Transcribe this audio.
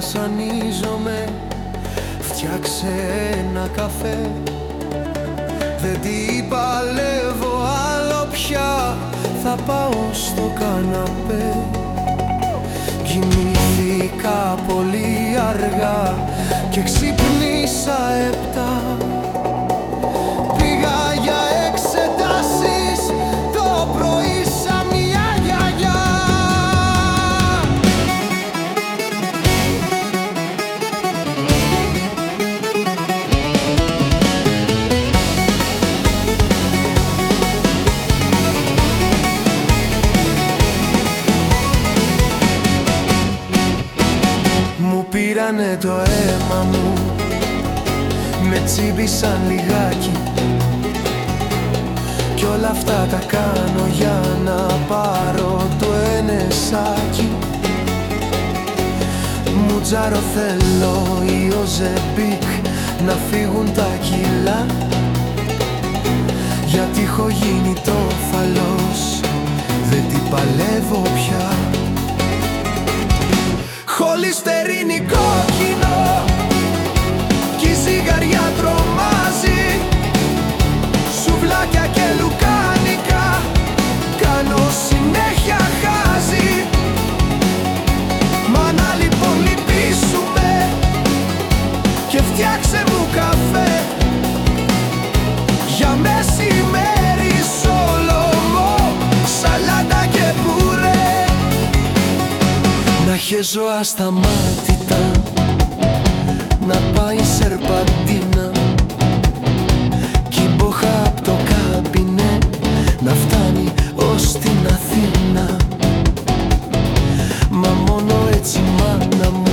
βασανίζομαι. Φτιάξε ένα καφέ. Δεν την παλεύω άλλο πια. Θα πάω στο καναπέ. Κοιμήθηκα πολύ αργά Και ξυπνήσα επτά πήρανε το αίμα μου. Με τσίμπησαν λιγάκι. Κι όλα αυτά τα κάνω για να πάρω το ενεσάκι. Μου τζάρο θέλω η Οζεμπίκ Να φύγουν τα κιλά. Γιατί έχω γίνει το φαλός Δεν την παλεύω πια Χολυστερίνη κόκκινο Κι η ζυγαριά τρομάζει. Σουβλάκια και λουκάνικα Κάνω συνέχεια χάζι Μάνα λοιπόν λυπήσουμε Και φτιάξε είχε ζωά στα μάτια να πάει σερπαντίνα και μποχα το κάμπινε να φτάνει ως την Αθήνα. Μα μόνο έτσι μάνα μου